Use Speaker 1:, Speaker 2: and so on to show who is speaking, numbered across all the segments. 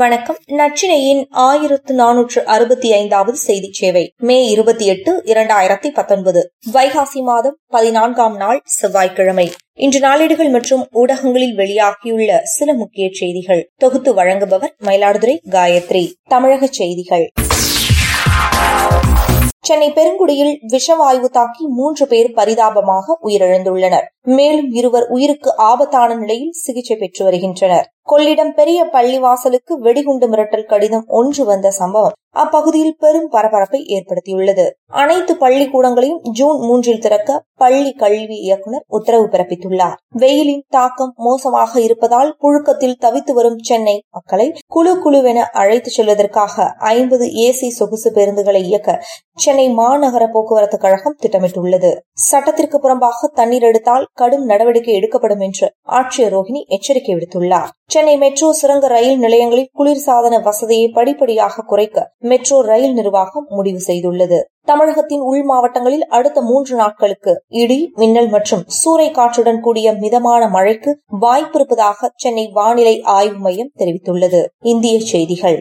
Speaker 1: வணக்கம் நச்சினையின் ஆயிரத்து நானூற்று அறுபத்தி ஐந்தாவது செய்தி சேவை மே இருபத்தி எட்டு இரண்டாயிரத்தி பத்தொன்பது வைகாசி மாதம் பதினான்காம் நாள் செவ்வாய்க்கிழமை இன்று நாளேடுகள் மற்றும் ஊடகங்களில் வெளியாகியுள்ள சில முக்கிய செய்திகள் தொகுத்து வழங்குபவர் மயிலாடுதுறை காயத்ரி தமிழக செய்திகள் சென்னை பெருங்குடியில் விஷவாயு தாக்கி மூன்று பேர் பரிதாபமாக உயிரிழந்துள்ளனர் மேலும் இருவர் உயிருக்கு ஆபத்தான நிலையில் சிகிச்சை பெற்று வருகின்றனர் கொள்ளிடம் பெரிய பள்ளிவாசலுக்கு வெடிகுண்டு மிரட்டல் கடிதம் ஒன்று வந்த சம்பவம் அப்பகுதியில் பெரும் பரபரப்பை ஏற்படுத்தியுள்ளது அனைத்து பள்ளிக்கூடங்களையும் ஜூன் மூன்றில் திறக்க பள்ளி கல்வி இயக்குநர் உத்தரவு பிறப்பித்துள்ளார் வெயிலின் தாக்கம் மோசமாக இருப்பதால் புழுக்கத்தில் தவித்து வரும் சென்னை மக்களை குழு குழுவென அழைத்துச் செல்வதற்காக ஐம்பது ஏசி சொகுசு பேருந்துகளை இயக்க சென்னை மாநகர போக்குவரத்து கழகம் திட்டமிட்டுள்ளது சட்டத்திற்கு புறம்பாக தண்ணீர் எடுத்தால் கடும் நடவடிக்கை எடுக்கப்படும் என்று ஆட்சியர் ரோஹிணி எச்சரிக்கை விடுத்துள்ளார் சென்னை மெட்ரோ சுரங்க ரயில் நிலையங்களில் குளிர்சாதன வசதியை படிப்படியாக குறைக்க மெட்ரோ ரயில் நிர்வாகம் முடிவு செய்துள்ளது தமிழகத்தின் உள் மாவட்டங்களில் அடுத்த மூன்று நாட்களுக்கு இடி மின்னல் மற்றும் சூறை காற்றுடன் கூடிய மிதமான மழைக்கு வாய்ப்பிருப்பதாக சென்னை வானிலை ஆய்வு மையம் தெரிவித்துள்ளது இந்திய செய்திகள்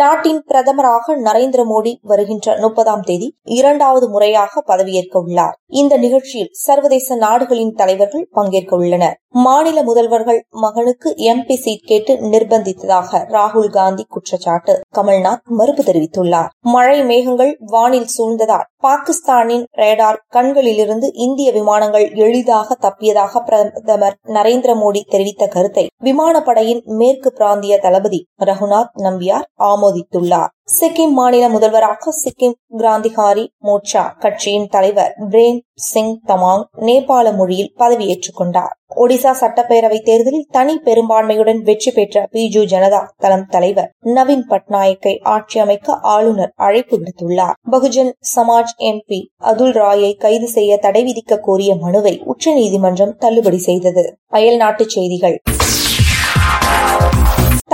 Speaker 1: நாட்டின் பிரதமராக நரேந்திர மோடி வருகின்ற முப்பதாம் தேதி இரண்டாவது முறையாக பதவியேற்க உள்ளார் இந்த நிகழ்ச்சியில் சர்வதேச நாடுகளின் தலைவர்கள் பங்கேற்க உள்ளனர் மாநில முதல்வர்கள் மகனுக்கு எம்பி சீட் கேட்டு நிர்பந்தித்ததாக ராகுல் காந்தி குற்றச்சாட்டு கமல்நாத் மறுப்பு தெரிவித்துள்ளார் மழை மேகங்கள் வானில் சூழ்ந்ததால் பாகிஸ்தானின் ரேடார் கண்களிலிருந்து இந்திய விமானங்கள் எளிதாக தப்பியதாக பிரதமர் நரேந்திர மோடி தெரிவித்த கருத்தை விமானப்படையின் மேற்கு பிராந்திய தளபதி ரகுநாத் நம்பியார் ஆமோதித்துள்ளார் சிக்கிம் மாநில முதல்வராக சிக்கிம் கிராந்திகாரி மோர்ச்சா கட்சியின் தலைவர் பிரேம் சிங் தமாங் நேபாள மொழியில் பதவியேற்றுக் கொண்டார் ஒடிசா சட்டப்பேரவை தேர்தலில் தனி பெரும்பான்மையுடன் வெற்றி பெற்ற பிஜு ஜனதா தளம் தலைவர் நவீன் பட்நாயக்கை ஆட்சி அமைக்க ஆளுநர் அழைப்பு விடுத்துள்ளார் பகுஜன் சமாஜ் எம்பி அதுல் ராயை கைது செய்ய தடை விதிக்க கோரிய மனுவை உச்சநீதிமன்றம் தள்ளுபடி செய்தது அயல்நாட்டுச் செய்திகள்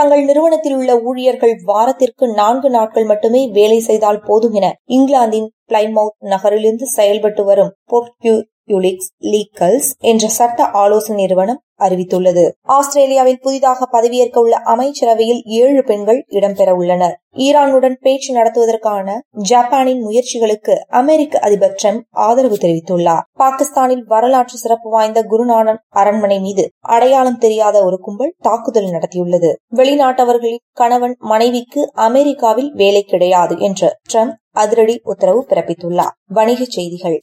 Speaker 1: தங்கள் நிறுவனத்தில் உள்ள ஊழியர்கள் வாரத்திற்கு நான்கு நாட்கள் மட்டுமே வேலை செய்தால் போதும் என இங்கிலாந்தின் பிளைமவுத் நகரிலிருந்து செயல்பட்டு வரும் போர்ட்கியூ யூலிக்ஸ் லீக்கல்ஸ் என்ற சட்ட ஆலோசனை நிறுவனம் அறிவித்துள்ளது ஆஸ்திரேலியாவில் புதிதாக பதவியேற்க உள்ள அமைச்சரவையில் ஏழு பெண்கள் இடம்பெற உள்ளனர் ஈரானுடன் பேச்சு நடத்துவதற்கான ஜப்பானின் முயற்சிகளுக்கு அமெரிக்க அதிபர் டிரம்ப் ஆதரவு தெரிவித்துள்ளார் பாகிஸ்தானில் வரலாற்று சிறப்பு வாய்ந்த குருநானன் அரண்மனை மீது அடையாளம் தெரியாத ஒரு கும்பல் தாக்குதல் நடத்தியுள்ளது வெளிநாட்டவர்களின் கணவன் மனைவிக்கு அமெரிக்காவில் வேலை கிடையாது என்று டிரம்ப் அதிரடி உத்தரவு பிறப்பித்துள்ளார் வணிகச் செய்திகள்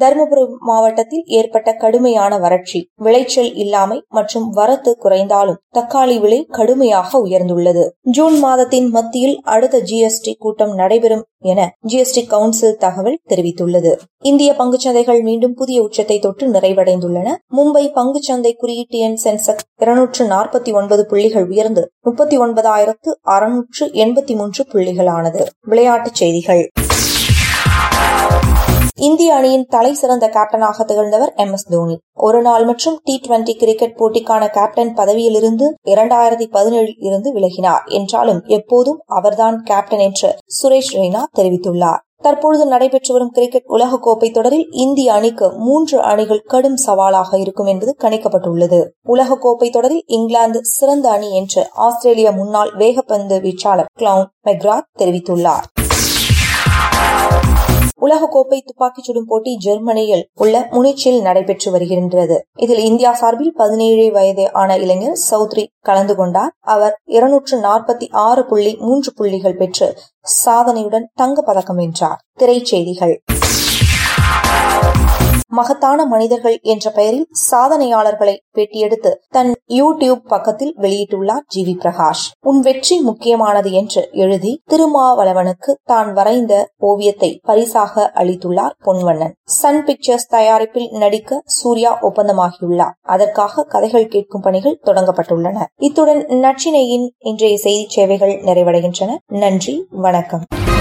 Speaker 1: தருமபுரி மாவட்டத்தில் ஏற்பட்ட கடுமையான வறட்சி விளைச்சல் இல்லாமை மற்றும் வரத்து குறைந்தாலும் தக்காளி விலை கடுமையாக உயர்ந்துள்ளது ஜூன் மாதத்தின் மத்தியில் அடுத்த ஜிஎஸ்டி கூட்டம் நடைபெறும் என ஜிஎஸ்டி கவுன்சில் தகவல் தெரிவித்துள்ளது இந்திய பங்குச்சந்தைகள் மீண்டும் புதிய உச்சத்தை தொட்டு நிறைவடைந்துள்ளன மும்பை பங்குச்சந்தை குறியீட்டு எண் சென்செக்ஸ் இருநூற்று நாற்பத்தி ஒன்பது புள்ளிகள் உயர்ந்து முப்பத்தி ஒன்பதாயிரத்து அறுநூற்று எண்பத்தி மூன்று புள்ளிகளானது விளையாட்டுச் செய்திகள் இந்திய அணியின் தலை சிறந்த கேப்டனாக திகழ்ந்தவர் எம் எஸ் தோனி ஒருநாள் மற்றும் டி டுவெண்டி கிரிக்கெட் போட்டிக்கான கேப்டன் பதவியிலிருந்து இரண்டாயிரத்தி பதினேழில் இருந்து விலகினார் என்றாலும் எப்போதும் அவர்தான் கேப்டன் என்று சுரேஷ் ரெய்னா தெரிவித்துள்ளார் தற்பொழுது நடைபெற்று வரும் கிரிக்கெட் உலகக்கோப்பை தொடரில் இந்திய அணிக்கு மூன்று அணிகள் கடும் சவாலாக இருக்கும் என்பது கணிக்கப்பட்டுள்ளது உலகக்கோப்பை தொடரில் இங்கிலாந்து சிறந்த அணி என்று ஆஸ்திரேலிய முன்னாள் வேகப்பந்து வீச்சாளர் கிளவுன் மெக்ராத் தெரிவித்துள்ளார் உலகக்கோப்பை துப்பாக்கிச் சுடும் போட்டி ஜெர்மனியில் உள்ள முனிச்சில் நடைபெற்று வருகின்றது இதில் இந்தியா சார்பில் பதினேழு வயது ஆன இளைஞர் சௌத்ரி கலந்து கொண்டார் அவர் இருநூற்று நாற்பத்தி ஆறு புள்ளி மூன்று புள்ளிகள் பெற்று சாதனையுடன் தங்கப்பதக்கம் வென்றார் திரைச்செய்திகள் மகத்தான மனிதர்கள் என்ற பெயரில் சாதனையாளர்களை பேட்டியெடுத்து தன் யூடியூப் பக்கத்தில் வெளியிட்டுள்ளார் ஜி வி பிரகாஷ் உன் வெற்றி முக்கியமானது என்று எழுதி திருமாவளவனுக்கு தான் வரைந்த ஓவியத்தை பரிசாக அளித்துள்ளார் பொன்வண்ணன் சன் பிக்சர்ஸ் தயாரிப்பில் நடிக்க சூர்யா ஒப்பந்தமாகியுள்ளார் அதற்காக கதைகள் கேட்கும் பணிகள் தொடங்கப்பட்டுள்ளன இத்துடன் நச்சினையின் இன்றைய செய்தி சேவைகள் நிறைவடைகின்றன நன்றி வணக்கம்